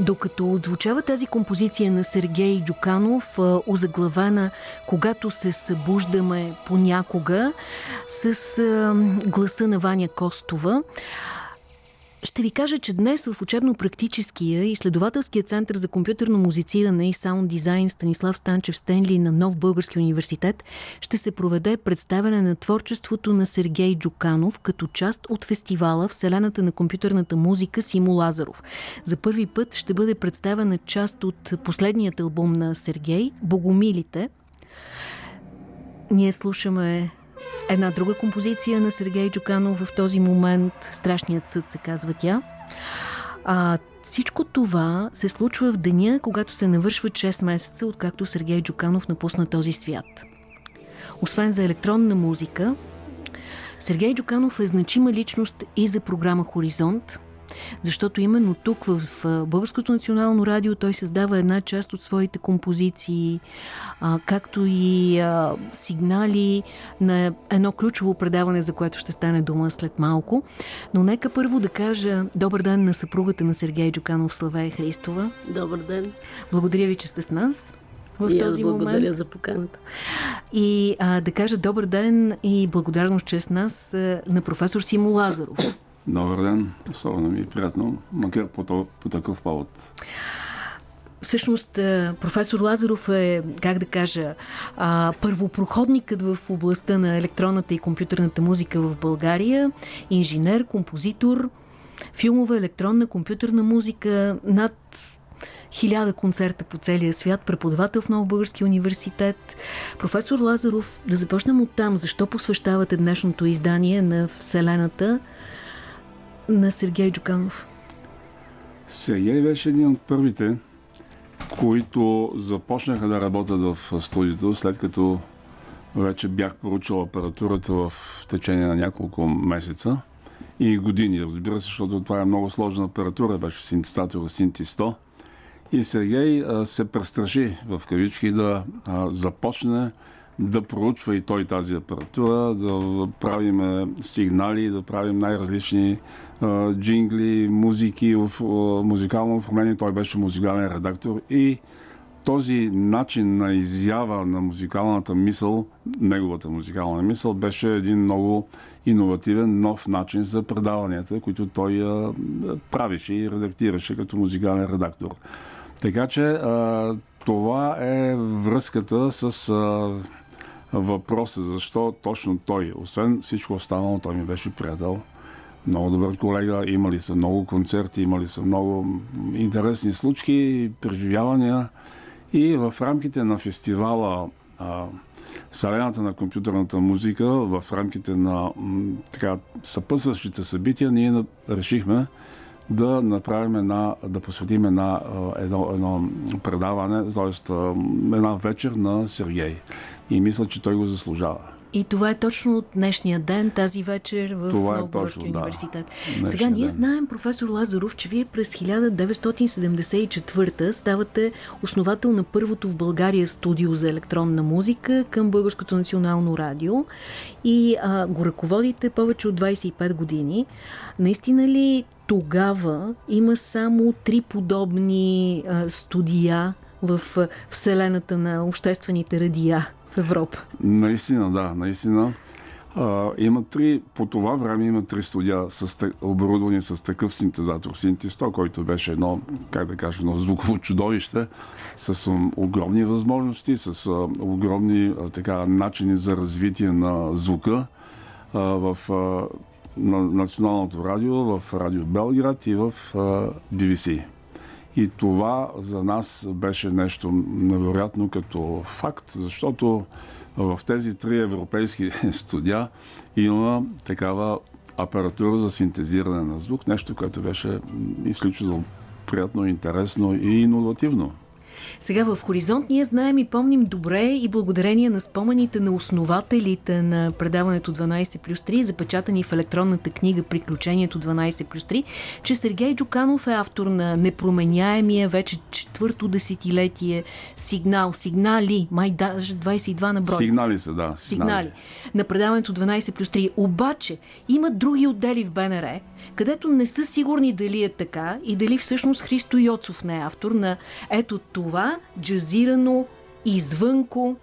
Докато отзвучава тази композиция на Сергей Джуканов, озаглавена «Когато се събуждаме понякога» с гласа на Ваня Костова, ще ви кажа, че днес в учебно-практическия изследователския център за компютърно музициране и саунд дизайн Станислав Станчев Стенли на Нов Български университет ще се проведе представяне на творчеството на Сергей Джуканов като част от фестивала Вселената на компютърната музика Симо Лазаров. За първи път ще бъде представена част от последният албум на Сергей «Богомилите». Ние слушаме Една друга композиция на Сергей Джуканов в този момент, Страшният съд се казва тя. А, всичко това се случва в деня, когато се навършва 6 месеца, откакто Сергей Джуканов напусна този свят. Освен за електронна музика, Сергей Джуканов е значима личност и за програма Хоризонт – защото именно тук в Българското национално радио той създава една част от своите композиции, а, както и а, сигнали на едно ключово предаване, за което ще стане дума след малко. Но нека първо да кажа добър ден на съпругата на Сергей Джуканов Славея Христова. Добър ден. Благодаря ви, че сте с нас в и този благодаря момент. за поканата. И а, да кажа добър ден и благодарност, че е нас а, на професор Симо Лазаров. Добър ден, особено ми е приятно, макар по, по такъв повод. Всъщност, професор Лазаров е, как да кажа, първопроходникът в областта на електронната и компютърната музика в България, инженер, композитор, филмова, електронна, компютърна музика, над хиляда концерта по целия свят, преподавател в Нов Български университет. Професор Лазаров, да започнем от там. Защо посвещавате днешното издание на Вселената на Сергей Джуканов? Сергей беше един от първите, които започнаха да работят в студиото, след като вече бях поручил апаратурата в течение на няколко месеца и години, разбира се, защото това е много сложна апаратура, беше синтезатор Синти 100. И Сергей а, се престраши в кавички да а, започне да проучва и той тази апаратура, да правим сигнали, да правим най-различни джингли, музики, музикално оформление. Той беше музикален редактор и този начин на изява на музикалната мисъл, неговата музикална мисъл, беше един много иновативен, нов начин за предаванията, които той а, правеше и редактираше като музикален редактор. Така че а, това е връзката с а, въпроса защо точно той. Освен всичко останало, той ми беше приятел. Много добър колега, имали сме много концерти, имали сме много интересни случки, преживявания. И в рамките на фестивала а, Вселената на компютърната музика, в рамките на така, съпъсващите събития, ние решихме да направим една, да посветим една, едно, едно предаване, т.е. една вечер на Сергей. И мисля, че той го заслужава. И това е точно от днешния ден, тази вечер в това да. университет. Днешния Сега ние ден. знаем, професор Лазаров, че вие през 1974 ставате основател на първото в България студио за електронна музика към Българското национално радио и а, го ръководите повече от 25 години. Наистина ли тогава има само три подобни а, студия в вселената на обществените радия? В Европа. Наистина, да, наистина. А, има три, по това време има три студия с, оборудвани с такъв синтезатор Синти 100, който беше едно, как да кажа, едно звуково чудовище с огромни възможности, с а, огромни а, така, начини за развитие на звука а, в а, на Националното радио, в Радио Белград и в а, BBC. И това за нас беше нещо невероятно като факт, защото в тези три европейски студия има такава апаратура за синтезиране на звук, нещо, което беше изключително приятно, интересно и иновативно. Сега в Хоризонт ние знаем и помним добре и благодарение на спомените на основателите на предаването 12 плюс 3, запечатани в електронната книга Приключението 12 плюс 3, че Сергей Джуканов е автор на непроменяемия вече четвърто десетилетие сигнал, сигнали, май даже 22 на брой. Сигнали са, да. Сигнали. сигнали. На предаването 12 плюс 3. Обаче има други отдели в БНР, където не са сигурни дали е така и дали всъщност Христо Йоцов не е автор на ето това джазирано извънко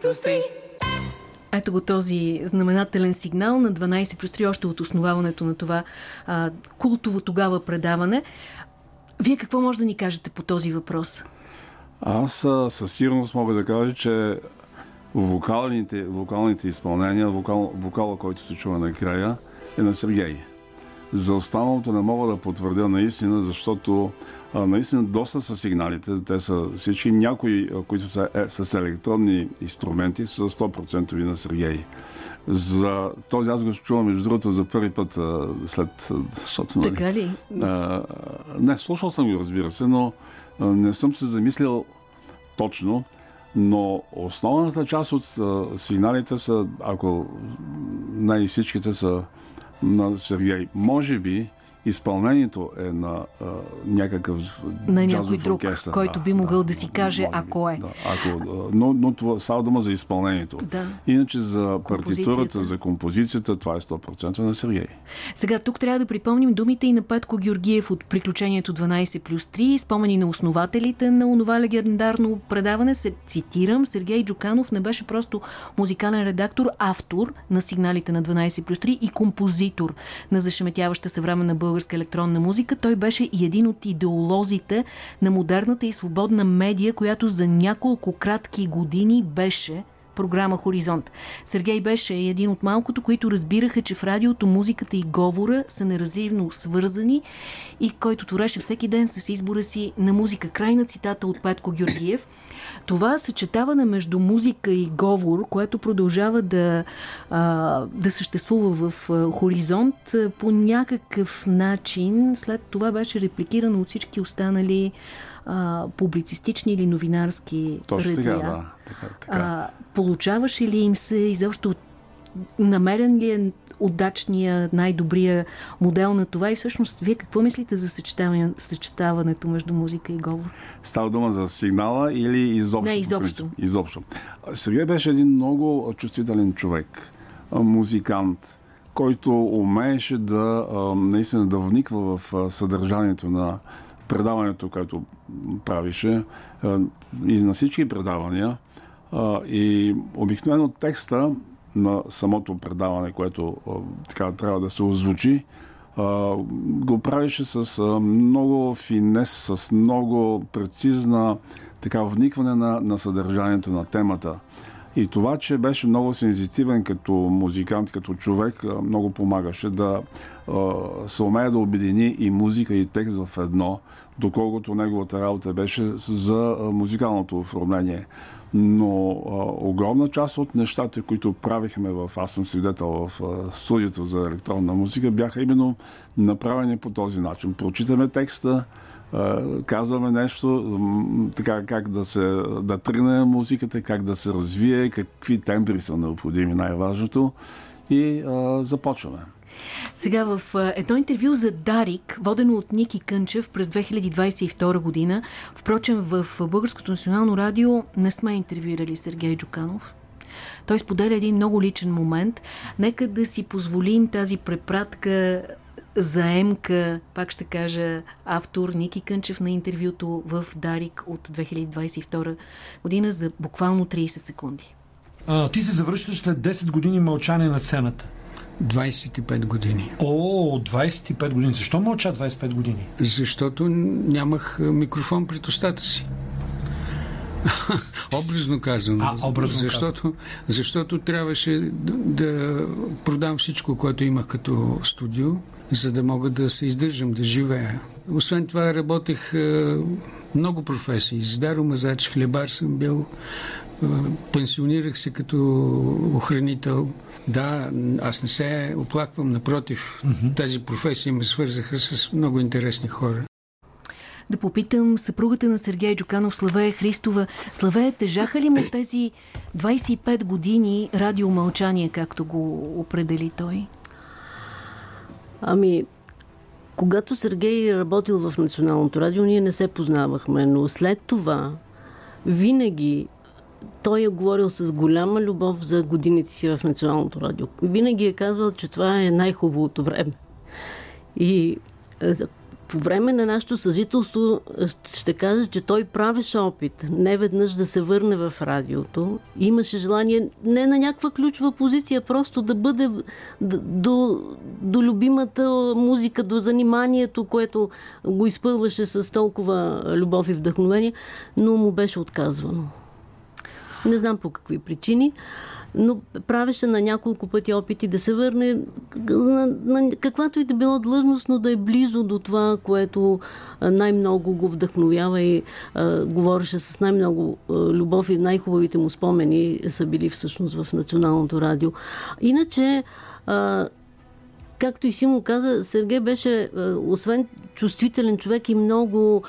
плюс 3. Ето го този знаменателен сигнал на 12 плюс 3, още от основаването на това а, култово тогава предаване. Вие какво може да ни кажете по този въпрос? Аз със сигурност мога да кажа, че вокалните, вокалните изпълнения, вокал, вокала, който се чува накрая, е на Сергей. За останалото не мога да потвърдя наистина, защото а, наистина доста са сигналите. Те са всички някои, които са е, с електронни инструменти, са 100% на Сергей. За този аз го чувам, между другото, за първи път а, след... Защото, нали, така ли? А, не, слушал съм го, разбира се, но а, не съм се замислил точно. Но основната част от а, сигналите са, ако най всичките са на Сергей, може би изпълнението е на а, някакъв на някой друг, оркестър. който да, би могъл да, да си каже ако е. Да, ако, но, но това става дума за изпълнението. Да. Иначе за партитурата, за композицията, това е 100% на Сергей. Сега тук трябва да припомним думите и на Петко Георгиев от приключението 12 плюс 3, спомени на основателите на онова легендарно предаване. Се, цитирам, Сергей Джуканов не беше просто музикален редактор, автор на сигналите на 12 плюс 3 и композитор на зашеметяваща съвременна българска българска електронна музика. Той беше и един от идеолозите на модерната и свободна медия, която за няколко кратки години беше програма Хоризонт. Сергей беше един от малкото, които разбираха, че в радиото музиката и говора са неразривно свързани и който твореше всеки ден с избора си на музика. Крайна цитата от Петко Георгиев. Това съчетаване между музика и говор, което продължава да, да съществува в Хоризонт, по някакъв начин след това беше репликирано от всички останали а, публицистични или новинарски Точно радиа. Сега, да. Така, така. А, получаваше ли им се изобщо намерен ли е удачния, най-добрия модел на това и всъщност вие какво мислите за съчетаването между музика и говор? Става дума за сигнала или изобщо? Не, изобщо. Изобщо. Сергей беше един много чувствителен човек, музикант, който умееше да наистина да вниква в съдържанието на предаването, което правише и на всички предавания. И обикновено текста на самото предаване, което така трябва да се озвучи, го правеше с много финес, с много прецизна така вникване на, на съдържанието на темата. И това, че беше много сензитивен като музикант, като човек, много помагаше да се умее да обедини и музика и текст в едно, доколкото неговата работа беше за музикалното оформление. Но а, огромна част от нещата, които правихме в Аз съм свидетел в а, студиото за електронна музика, бяха именно направени по този начин. Прочитаме текста, казваме нещо, така как да се да тръгне музиката, как да се развие, какви тембри са необходими, най-важното. И а, започваме. Сега в едно интервю за Дарик, водено от Ники Кънчев през 2022 година, впрочем в Българското национално радио не сме интервюирали Сергей Джуканов. Той споделя един много личен момент. Нека да си позволим тази препратка заемка, пак ще кажа, автор Ники Кънчев на интервюто в Дарик от 2022 година за буквално 30 секунди. А, ти се завръщаш след 10 години мълчание на сцената. 25 години. О, 25 години. Защо мълча 25 години? Защото нямах микрофон пред устата си. образно казвам. А, образно защото, казвам. защото трябваше да, да продам всичко, което имах като студио, за да мога да се издържам, да живея. Освен това работех много професии. Здаро мазач, хлебар съм бил, Пенсионирах се като охранител. Да, аз не се оплаквам, напротив, mm-hmm. тази професия ме свързаха с много интересни хора да попитам съпругата на Сергей Джуканов, Славея Христова. Славея, тежаха ли му тези 25 години радиомълчание, както го определи той? Ами, когато Сергей е работил в Националното радио, ние не се познавахме, но след това винаги той е говорил с голяма любов за годините си в Националното радио. Винаги е казвал, че това е най-хубавото време. И е, по време на нашето съжителство ще кажа, че той правеше опит не веднъж да се върне в радиото. Имаше желание не на някаква ключова позиция, просто да бъде до, до любимата музика, до заниманието, което го изпълваше с толкова любов и вдъхновение, но му беше отказвано. Не знам по какви причини но правеше на няколко пъти опити да се върне на, на каквато и да било длъжност, но да е близо до това, което най-много го вдъхновява и а, говореше с най-много а, любов и най-хубавите му спомени са били всъщност в Националното радио. Иначе а, както и Симо каза, Сергей беше, освен чувствителен човек и много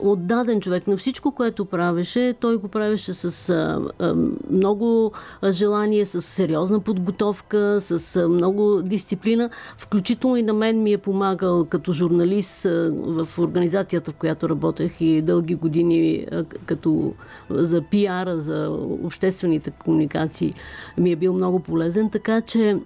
отдаден човек на всичко, което правеше. Той го правеше с а, а, много желание, с сериозна подготовка, с а, много дисциплина. Включително и на мен ми е помагал като журналист а, в организацията, в която работех и дълги години а, като за пиара, за обществените комуникации ми е бил много полезен. Така че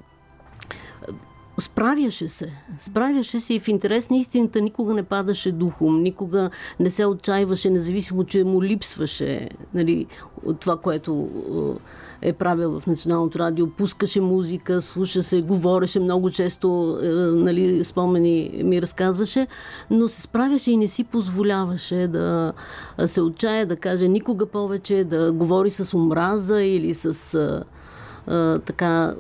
Справяше се. Справяше се и в интерес на истината никога не падаше духом, никога не се отчаиваше, независимо, че му липсваше нали, от това, което е, е правил в Националното радио. Пускаше музика, слуша се, говореше много често, е, нали, спомени ми разказваше, но се справяше и не си позволяваше да се отчая, да каже никога повече, да говори с омраза или с така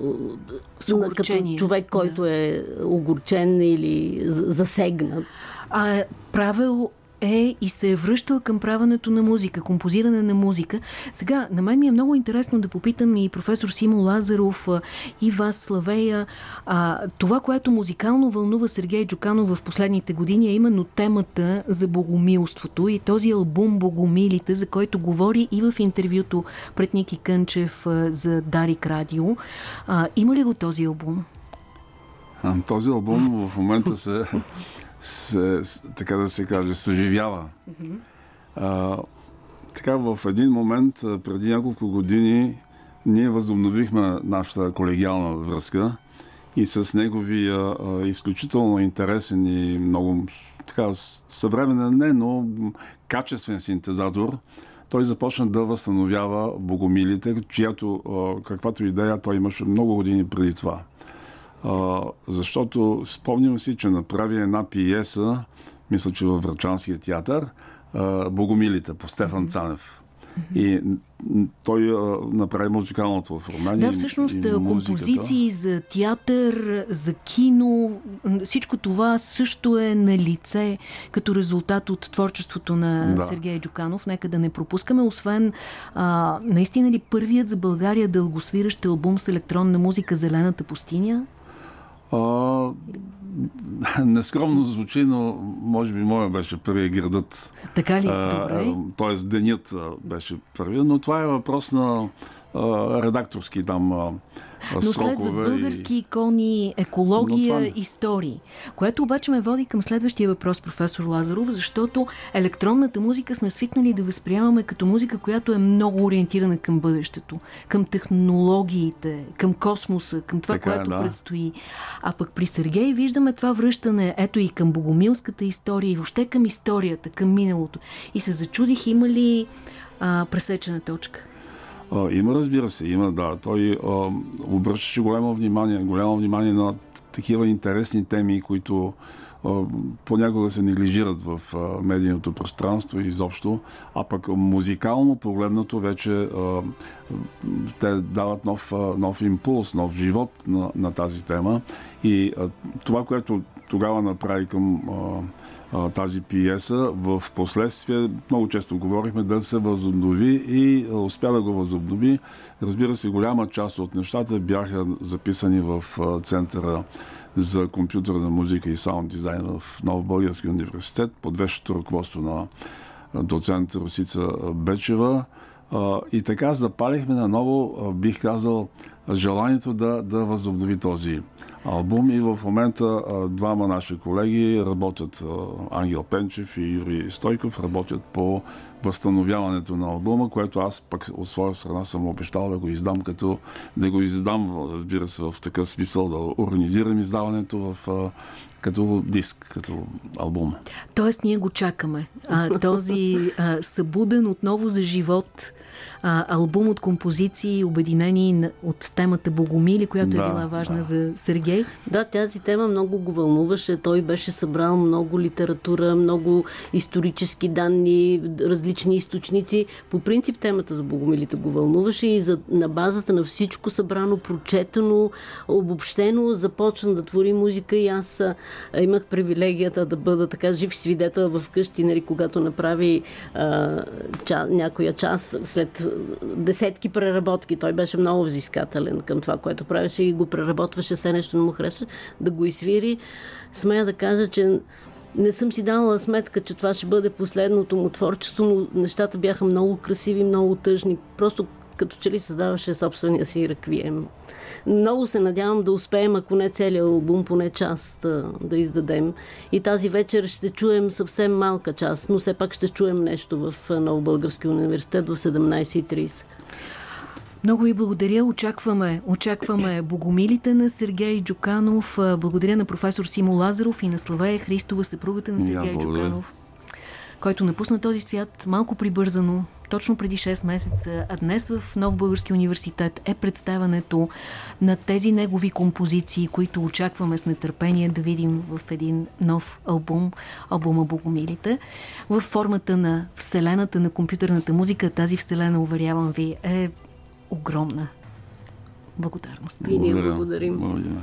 като човек, който да. е огорчен или засегнат. А правил е и се е връщал към правенето на музика, композиране на музика. Сега, на мен ми е много интересно да попитам и професор Симо Лазаров, и вас, Славея, а, това, което музикално вълнува Сергей Джуканов в последните години е именно темата за богомилството и този албум Богомилите, за който говори и в интервюто пред Ники Кънчев за Дарик Радио. А, има ли го този албум? Този албум в момента се се, така да се каже, съживява. Mm-hmm. А, така в един момент, преди няколко години, ние възобновихме нашата колегиална връзка и с неговия а, изключително интересен и много така, съвременен, не, но качествен синтезатор, той започна да възстановява богомилите, чиято, а, каквато идея той имаше много години преди това. А, защото спомням си, че направи една пиеса, мисля, че във Врачанския театър, а, Богомилите по Стефан Цанев. И той а, направи музикалното оформление. Да, всъщност и, и композиции за театър, за кино, всичко това също е на лице като резултат от творчеството на да. Сергей Джуканов. Нека да не пропускаме, освен а, наистина ли първият за България дългосвиращ албум с електронна музика Зелената пустиня? А, нескромно звучи, но може би моя беше първия градът. Така ли? Добре. Тоест денят беше първия, но това е въпрос на а, редакторски там а, но следват български икони, екология, това... истории. Което обаче ме води към следващия въпрос, професор Лазаров, защото електронната музика сме свикнали да възприемаме като музика, която е много ориентирана към бъдещето, към технологиите, към космоса, към това, така, е, което да. предстои. А пък при Сергей виждаме това връщане, ето и към богомилската история, и въобще към историята, към миналото. И се зачудих, има ли а, пресечена точка? Има, разбира се, има, да. Той обръщаше голямо внимание, голямо внимание на такива интересни теми, които понякога се неглижират в медийното пространство и изобщо, а пък музикално погледнато вече те дават нов, нов импулс, нов живот на, на тази тема. И това, което тогава направи към тази пиеса, в последствие много често говорихме да се възобнови и успя да го възобнови. Разбира се, голяма част от нещата бяха записани в Центъра за компютърна музика и саунд дизайн в Нов Български университет под вещото ръководство на доцент Русица Бечева. И така запалихме наново, бих казал, желанието да, да възобнови този албум и в момента двама наши колеги работят, Ангел Пенчев и Юрий Стойков, работят по възстановяването на албума, което аз пък от своя страна съм обещал да го издам, като да го издам, разбира се, в такъв смисъл, да организирам издаването в като диск, като албум. Тоест ние го чакаме. А, този а, събуден отново за живот а, албум от композиции, обединени от темата Богомили, която е да, е била важна да. за Сергей. Да, тази тема много го вълнуваше. Той беше събрал много литература, много исторически данни, различни източници. По принцип темата за Богомилите го вълнуваше и за, на базата на всичко събрано, прочетено, обобщено, започна да твори музика и аз а, имах привилегията да бъда така жив свидетел в къщи, нали, когато направи а, ча, някоя част след десетки преработки. Той беше много взискателен към това, което правеше и го преработваше, все нещо не му харесва, да го изсвири. Смея да кажа, че не съм си давала сметка, че това ще бъде последното му творчество, но нещата бяха много красиви, много тъжни. Просто като че ли създаваше собствения си реквием. Много се надявам да успеем, ако не целият албум, поне част да, да издадем. И тази вечер ще чуем съвсем малка част, но все пак ще чуем нещо в Нов Български университет в 17.30. Много ви благодаря. Очакваме, очакваме богомилите на Сергей Джуканов. Благодаря на професор Симо Лазаров и на Славея Христова, съпругата на Сергей Джуканов, който напусна този свят малко прибързано, точно преди 6 месеца, а днес в Нов Български университет е представането на тези негови композиции, които очакваме с нетърпение да видим в един нов албум, албума Богомилите. В формата на вселената на компютърната музика, тази вселена, уверявам ви, е огромна. Благодарност. И ние благодарим. благодарим.